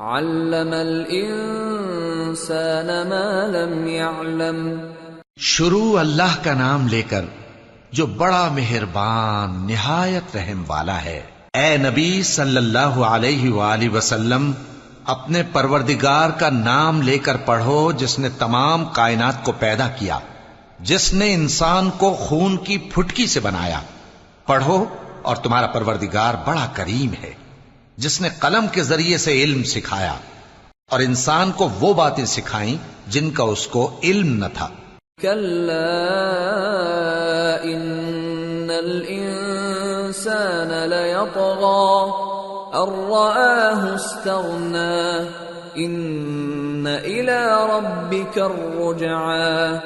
علم الإنسان ما لم يعلم۔ شروع اللہ کا نام لے کر جو بڑا مہربان، نہایت رحم والا ہے۔ اے نبی صلی اللہ علیہ وآلہ وسلم، اپنے پروردگار کا نام لے کر پڑھو جس نے تمام کائنات کو پیدا کیا، جس نے انسان کو خون کی پھٹکی سے بنایا۔ پڑھو اور تمہارا پروردگار بڑا کریم ہے۔ جس نے قلم کے ذریعے سے علم سکھایا اور انسان کو وہ باتیں سکھائیں جن کا اس کو علم نہ تھا۔ كلا إن الإنسان ليطغى أن رآه استغنى إن إلى ربك الرجعى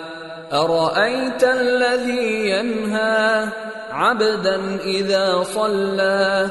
أرأيت الذي ينهى عبدا إذا صلى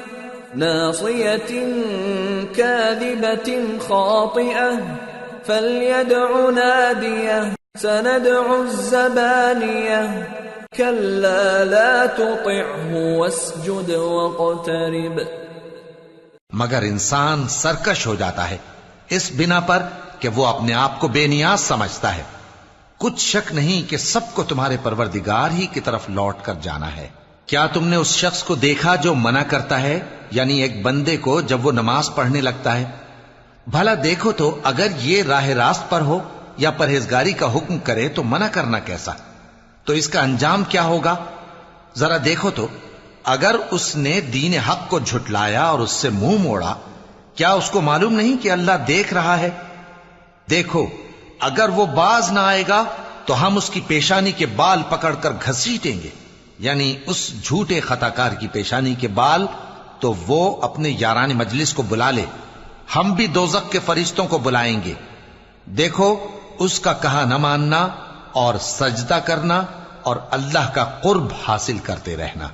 ناصية كاذبة خاطئة، فليدع ناديه سندع الزبانية. كلا لا تطعه واسجد واقترب. مگر انسان سرکش ہو جاتا ہے، اس بنا پر کہ وہ اپنے آپ کو بے نیاز سمجھتا ہے۔ کچھ شک نہیں کہ سب کو تمہارے پروردگار ہی کی طرف لوٹ کر جانا ہے۔ کیا تم نے اس شخص کو دیکھا جو منع کرتا ہے؟ یعنی ایک بندے کو جب وہ نماز پڑھنے لگتا ہے۔ بھلا دیکھو تو، اگر یہ راہ راست پر ہو یا پرہیزگاری کا حکم کرے تو منع کرنا کیسا؟ تو اس کا انجام کیا ہوگا؟ ذرا دیکھو تو، اگر اس نے دین حق کو جھٹلایا اور اس سے منہ موڑا، کیا اس کو معلوم نہیں کہ اللہ دیکھ رہا ہے؟ دیکھو، اگر وہ باز نہ آئے گا تو ہم اس کی پیشانی کے بال پکڑ کر گھسیٹیں گے۔ یعنی اس جھوٹے خطا کار کی پیشانی کے بال، تو وہ اپنے یاران مجلس کو بلا لے۔ ہم بھی دوزق کے فرشتوں کو بلائیں گے۔ دیکھو، اس کا کہا نہ ماننا اور سجدہ کرنا اور اللہ کا قرب حاصل کرتے رہنا۔